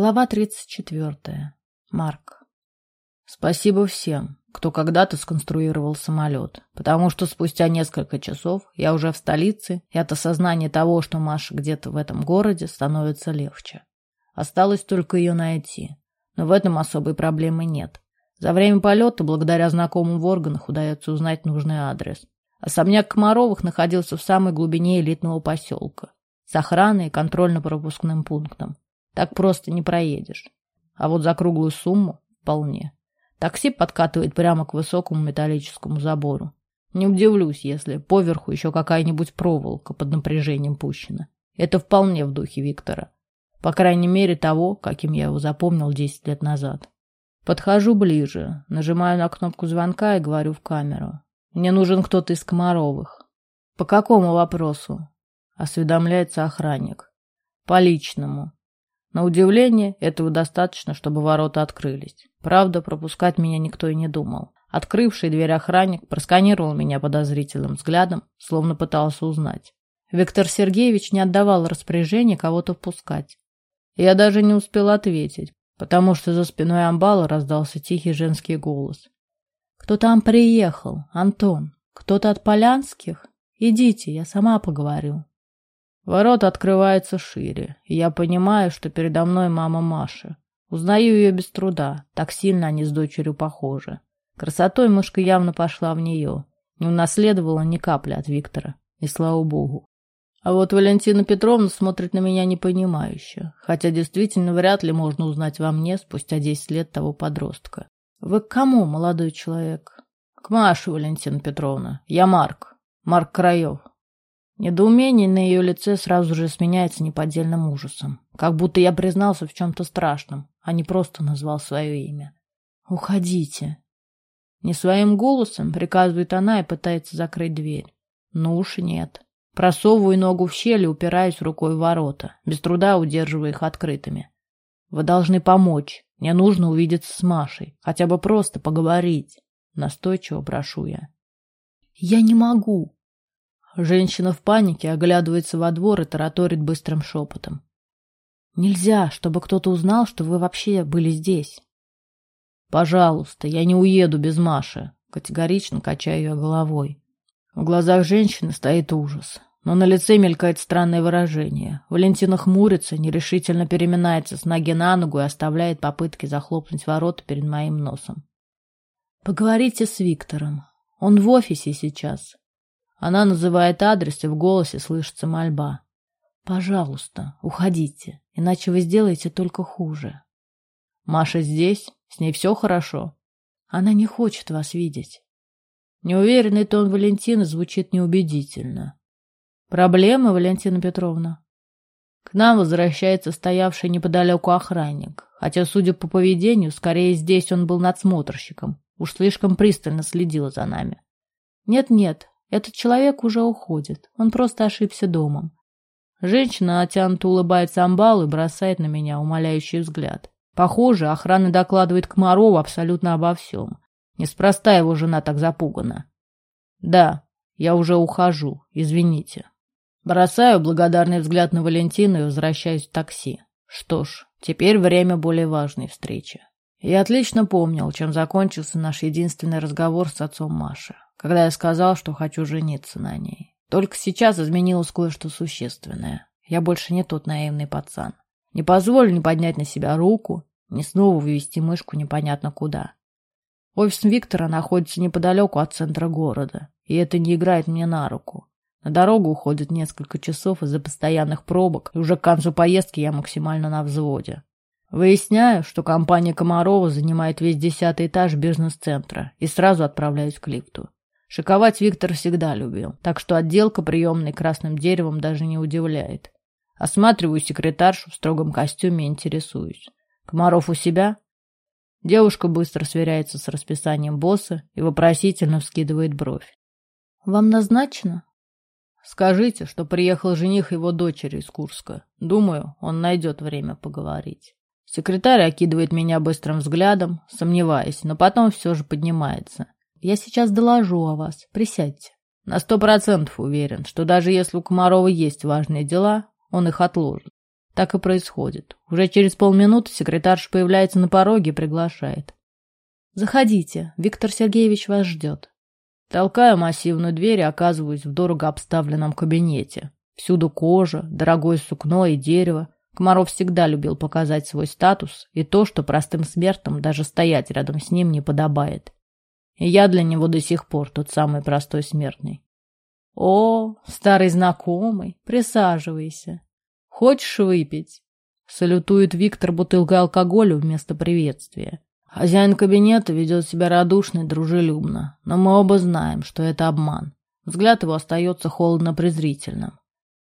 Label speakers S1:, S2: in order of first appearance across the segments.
S1: Глава 34. Марк. Спасибо всем, кто когда-то сконструировал самолет, потому что спустя несколько часов я уже в столице, и от осознания того, что Маша где-то в этом городе, становится легче. Осталось только ее найти, но в этом особой проблемы нет. За время полета, благодаря знакомым в органах, удается узнать нужный адрес. Особняк Комаровых находился в самой глубине элитного поселка, с охраной и контрольно-пропускным пунктом. Так просто не проедешь. А вот за круглую сумму вполне. Такси подкатывает прямо к высокому металлическому забору. Не удивлюсь, если поверху еще какая-нибудь проволока под напряжением пущена. Это вполне в духе Виктора. По крайней мере того, каким я его запомнил 10 лет назад. Подхожу ближе, нажимаю на кнопку звонка и говорю в камеру. Мне нужен кто-то из Комаровых. По какому вопросу? Осведомляется охранник. По личному. На удивление, этого достаточно, чтобы ворота открылись. Правда, пропускать меня никто и не думал. Открывший дверь охранник просканировал меня подозрительным взглядом, словно пытался узнать. Виктор Сергеевич не отдавал распоряжения кого-то впускать. Я даже не успел ответить, потому что за спиной амбала раздался тихий женский голос. «Кто там приехал? Антон? Кто-то от Полянских? Идите, я сама поговорю». Ворота открываются шире, и я понимаю, что передо мной мама Маши. Узнаю ее без труда, так сильно они с дочерью похожи. Красотой мышка явно пошла в нее, не унаследовала ни капли от Виктора, и слава богу. А вот Валентина Петровна смотрит на меня непонимающе, хотя действительно вряд ли можно узнать во мне спустя десять лет того подростка. Вы к кому, молодой человек? К Маше, Валентина Петровна. Я Марк. Марк Краев. Недоумение на ее лице сразу же сменяется неподдельным ужасом. Как будто я признался в чем-то страшном, а не просто назвал свое имя. «Уходите!» Не своим голосом приказывает она и пытается закрыть дверь. Ну уж нет. Просовываю ногу в щель и упираюсь рукой в ворота, без труда удерживая их открытыми. Вы должны помочь. Мне нужно увидеться с Машей. Хотя бы просто поговорить. Настойчиво прошу я. Я не могу. Женщина в панике оглядывается во двор и тараторит быстрым шепотом. Нельзя, чтобы кто-то узнал, что вы вообще были здесь. Пожалуйста, я не уеду без Маши. Категорично качаю ее головой. В глазах женщины стоит ужас, но на лице мелькает странное выражение. Валентина хмурится, нерешительно переминается с ноги на ногу и оставляет попытки захлопнуть ворота перед моим носом. Поговорите с Виктором. Он в офисе сейчас. Она называет адрес, и в голосе слышится мольба. «Пожалуйста, уходите, иначе вы сделаете только хуже». «Маша здесь? С ней все хорошо?» «Она не хочет вас видеть». Неуверенный тон Валентины звучит неубедительно. «Проблемы, Валентина Петровна?» К нам возвращается стоявший неподалеку охранник, хотя, судя по поведению, скорее здесь он был надсмотрщиком, уж слишком пристально следил за нами. «Нет-нет, этот человек уже уходит. Он просто ошибся домом. Женщина натянуто улыбается амбал и бросает на меня умоляющий взгляд. Похоже, охрана докладывает Комарову абсолютно обо всем. Неспроста его жена так запугана. Да, я уже ухожу, извините. Бросаю благодарный взгляд на Валентину и возвращаюсь в такси. Что ж, теперь время более важной встречи. Я отлично помнил, чем закончился наш единственный разговор с отцом Маши когда я сказал, что хочу жениться на ней. Только сейчас изменилось кое-что существенное. Я больше не тот наивный пацан. Не позволю не поднять на себя руку, не снова вывести мышку непонятно куда. Офис Виктора находится неподалеку от центра города, и это не играет мне на руку. На дорогу уходит несколько часов из-за постоянных пробок, и уже к концу поездки я максимально на взводе. Выясняю, что компания Комарова занимает весь десятый этаж бизнес-центра, и сразу отправляюсь к лифту. Шиковать Виктор всегда любил, так что отделка приемной красным деревом даже не удивляет. Осматриваю секретаршу в строгом костюме и интересуюсь. Комаров у себя? Девушка быстро сверяется с расписанием босса и вопросительно вскидывает бровь. «Вам назначено?» «Скажите, что приехал жених его дочери из Курска. Думаю, он найдет время поговорить». Секретарь окидывает меня быстрым взглядом, сомневаясь, но потом все же поднимается. Я сейчас доложу о вас. Присядьте. На сто процентов уверен, что даже если у Комарова есть важные дела, он их отложит. Так и происходит. Уже через полминуты секретарша появляется на пороге и приглашает. «Заходите, Виктор Сергеевич вас ждет». Толкаю массивную дверь и оказываюсь в дорого обставленном кабинете. Всюду кожа, дорогое сукно и дерево. Комаров всегда любил показать свой статус и то, что простым смертным даже стоять рядом с ним не подобает. Я для него до сих пор тот самый простой смертный. «О, старый знакомый, присаживайся. Хочешь выпить?» Салютует Виктор бутылкой алкоголя вместо приветствия. Хозяин кабинета ведет себя радушно и дружелюбно, но мы оба знаем, что это обман. Взгляд его остается холодно-презрительным.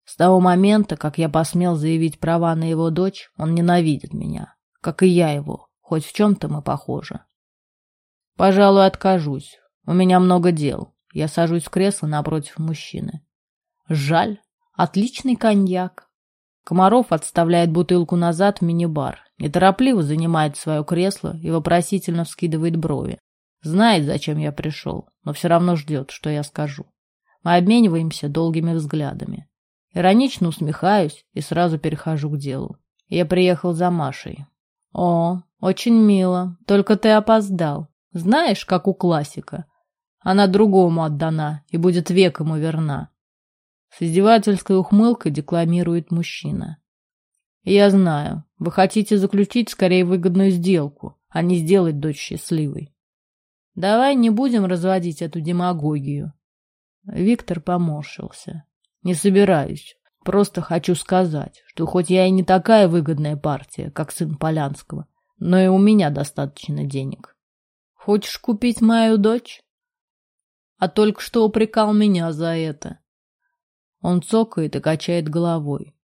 S1: С того момента, как я посмел заявить права на его дочь, он ненавидит меня, как и я его, хоть в чем-то мы похожи. Пожалуй, откажусь. У меня много дел. Я сажусь в кресло напротив мужчины. Жаль. Отличный коньяк. Комаров отставляет бутылку назад в мини-бар, неторопливо занимает свое кресло и вопросительно вскидывает брови. Знает, зачем я пришел, но все равно ждет, что я скажу. Мы обмениваемся долгими взглядами. Иронично усмехаюсь и сразу перехожу к делу. Я приехал за Машей. О, очень мило, только ты опоздал. Знаешь, как у классика. Она другому отдана и будет век ему верна. С издевательской ухмылкой декламирует мужчина. Я знаю, вы хотите заключить скорее выгодную сделку, а не сделать дочь счастливой. Давай не будем разводить эту демагогию. Виктор поморщился. Не собираюсь. Просто хочу сказать, что хоть я и не такая выгодная партия, как сын Полянского, но и у меня достаточно денег. Хочешь купить мою дочь? А только что упрекал меня за это. Он цокает и качает головой.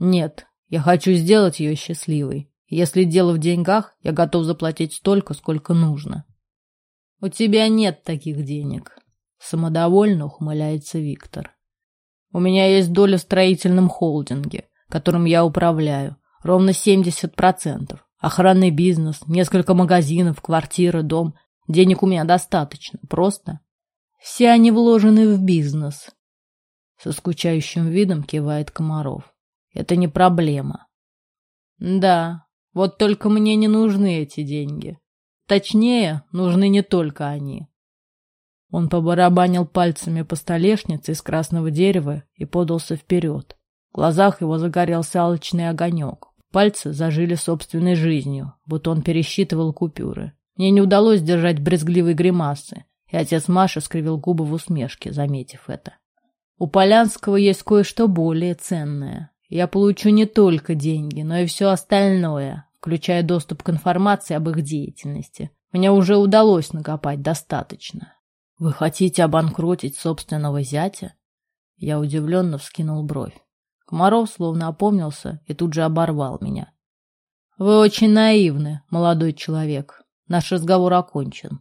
S1: Нет, я хочу сделать ее счастливой. Если дело в деньгах, я готов заплатить столько, сколько нужно. У тебя нет таких денег. Самодовольно ухмыляется Виктор. У меня есть доля в строительном холдинге, которым я управляю. Ровно 70%. Охранный бизнес, несколько магазинов, квартира, дом. Денег у меня достаточно. Просто. Все они вложены в бизнес. Со скучающим видом кивает Комаров. Это не проблема. Да, вот только мне не нужны эти деньги. Точнее, нужны не только они. Он побарабанил пальцами по столешнице из красного дерева и подался вперед. В глазах его загорелся алчный огонек. Пальцы зажили собственной жизнью, будто он пересчитывал купюры. Мне не удалось держать брезгливой гримасы, и отец Маши скривил губы в усмешке, заметив это. У Полянского есть кое-что более ценное. Я получу не только деньги, но и все остальное, включая доступ к информации об их деятельности. Мне уже удалось накопать достаточно. Вы хотите обанкротить собственного зятя? Я удивленно вскинул бровь. Комаров словно опомнился и тут же оборвал меня. Вы очень наивны, молодой человек. Наш разговор окончен.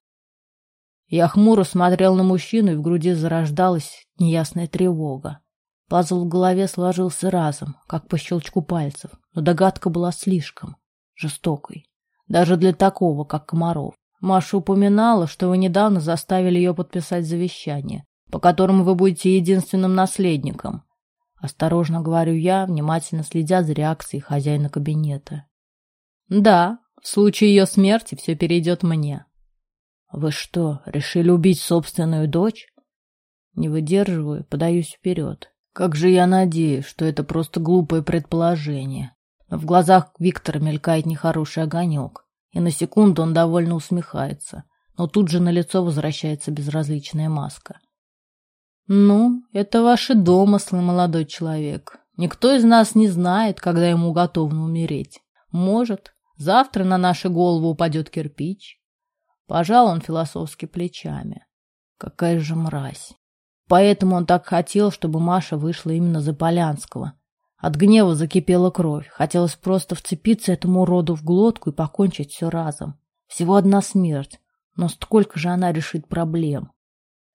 S1: Я хмуро смотрел на мужчину, и в груди зарождалась неясная тревога. Пазл в голове сложился разом, как по щелчку пальцев, но догадка была слишком жестокой. Даже для такого, как Комаров. Маша упоминала, что вы недавно заставили ее подписать завещание, по которому вы будете единственным наследником. Осторожно говорю я, внимательно следя за реакцией хозяина кабинета. Да, в случае ее смерти все перейдет мне. Вы что, решили убить собственную дочь? Не выдерживаю, подаюсь вперед. Как же я надеюсь, что это просто глупое предположение. Но в глазах Виктора мелькает нехороший огонек и на секунду он довольно усмехается, но тут же на лицо возвращается безразличная маска. «Ну, это ваши домыслы, молодой человек. Никто из нас не знает, когда ему готовно умереть. Может, завтра на наши голову упадет кирпич». Пожал он философски плечами. Какая же мразь. Поэтому он так хотел, чтобы Маша вышла именно за Полянского, от гнева закипела кровь. Хотелось просто вцепиться этому уроду в глотку и покончить все разом. Всего одна смерть. Но сколько же она решит проблем?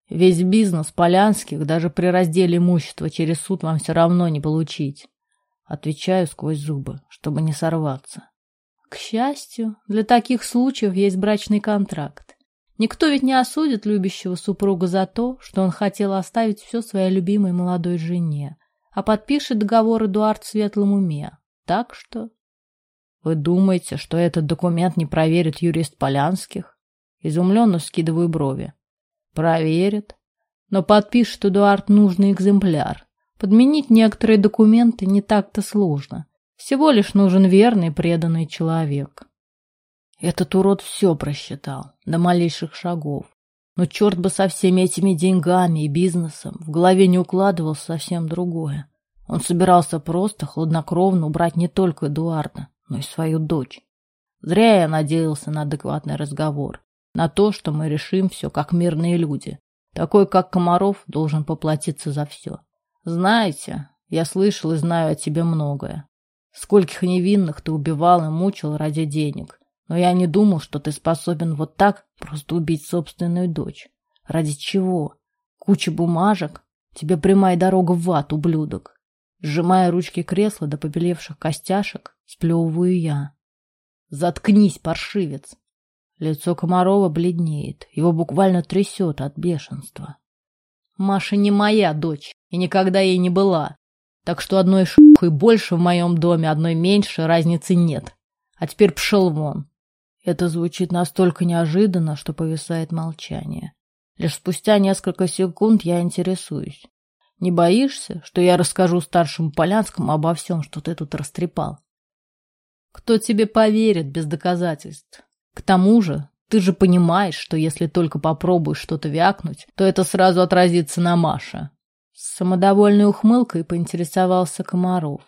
S1: Весь бизнес Полянских даже при разделе имущества через суд вам все равно не получить. Отвечаю сквозь зубы, чтобы не сорваться. К счастью, для таких случаев есть брачный контракт. Никто ведь не осудит любящего супруга за то, что он хотел оставить все своей любимой молодой жене, а подпишет договор Эдуард в светлом уме. Так что... Вы думаете, что этот документ не проверит юрист Полянских? Изумленно скидываю брови. Проверит. Но подпишет Эдуард нужный экземпляр. Подменить некоторые документы не так-то сложно. Всего лишь нужен верный преданный человек. Этот урод все просчитал, до малейших шагов. Но черт бы со всеми этими деньгами и бизнесом, в голове не укладывал совсем другое. Он собирался просто хладнокровно убрать не только Эдуарда, но и свою дочь. Зря я надеялся на адекватный разговор, на то, что мы решим все как мирные люди. Такой, как Комаров, должен поплатиться за все. Знаете, я слышал и знаю о тебе многое. Скольких невинных ты убивал и мучил ради денег. Но я не думал, что ты способен вот так просто убить собственную дочь. Ради чего? Куча бумажек? Тебе прямая дорога в ад, ублюдок. Сжимая ручки кресла до побелевших костяшек, сплевываю я. Заткнись, паршивец. Лицо Комарова бледнеет, его буквально трясет от бешенства. Маша не моя дочь и никогда ей не была. Так что одной шухой больше в моем доме, одной меньше, разницы нет. А теперь пшел вон. Это звучит настолько неожиданно, что повисает молчание. Лишь спустя несколько секунд я интересуюсь. Не боишься, что я расскажу старшему Полянскому обо всем, что ты тут растрепал? Кто тебе поверит без доказательств? К тому же, ты же понимаешь, что если только попробуешь что-то вякнуть, то это сразу отразится на Маше. С самодовольной ухмылкой поинтересовался Комаров.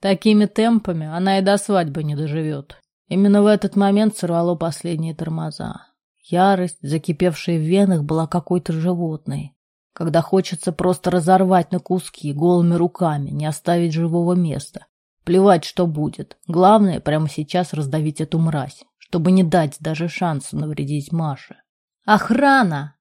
S1: Такими темпами она и до свадьбы не доживет. Именно в этот момент сорвало последние тормоза. Ярость, закипевшая в венах, была какой-то животной. Когда хочется просто разорвать на куски голыми руками, не оставить живого места. Плевать, что будет. Главное, прямо сейчас раздавить эту мразь, чтобы не дать даже шанса навредить Маше. «Охрана!»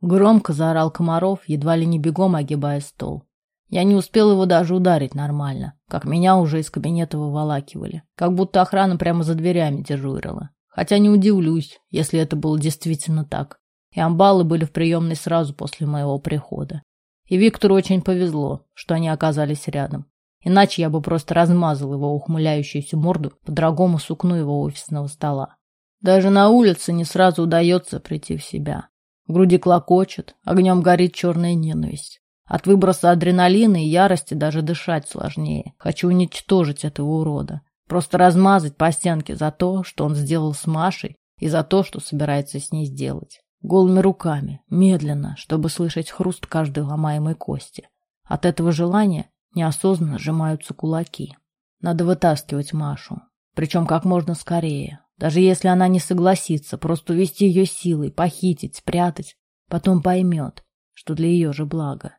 S1: Громко заорал Комаров, едва ли не бегом огибая стол. Я не успел его даже ударить нормально, как меня уже из кабинета выволакивали, как будто охрана прямо за дверями дежурила. Хотя не удивлюсь, если это было действительно так. И амбалы были в приемной сразу после моего прихода. И Виктору очень повезло, что они оказались рядом. Иначе я бы просто размазал его ухмыляющуюся морду по дорогому сукну его офисного стола. Даже на улице не сразу удается прийти в себя. В груди клокочет, огнем горит черная ненависть. От выброса адреналина и ярости даже дышать сложнее. Хочу уничтожить этого урода. Просто размазать по стенке за то, что он сделал с Машей, и за то, что собирается с ней сделать. Голыми руками, медленно, чтобы слышать хруст каждой ломаемой кости. От этого желания неосознанно сжимаются кулаки. Надо вытаскивать Машу. Причем как можно скорее. Даже если она не согласится, просто увести ее силой, похитить, спрятать. Потом поймет, что для ее же блага.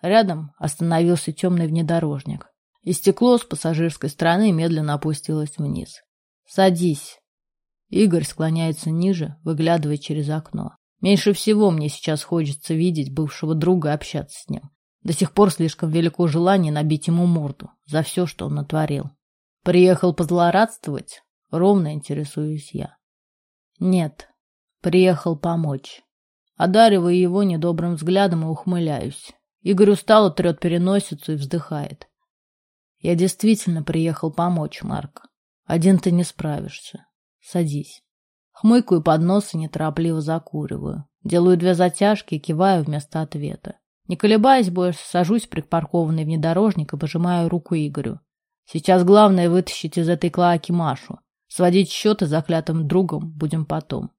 S1: Рядом остановился темный внедорожник, и стекло с пассажирской стороны медленно опустилось вниз. «Садись». Игорь склоняется ниже, выглядывая через окно. Меньше всего мне сейчас хочется видеть бывшего друга и общаться с ним. До сих пор слишком велико желание набить ему морду за все, что он натворил. Приехал позлорадствовать? Ровно интересуюсь я. Нет, приехал помочь. Одариваю его недобрым взглядом и ухмыляюсь. Игорь устало трет переносицу и вздыхает. Я действительно приехал помочь, Марк. Один ты не справишься. Садись. Хмыкаю под нос и неторопливо закуриваю. Делаю две затяжки и киваю вместо ответа. Не колебаясь больше, сажусь в припаркованный внедорожник и пожимаю руку Игорю. Сейчас главное вытащить из этой клоаки Машу. Сводить счеты заклятым другом будем потом.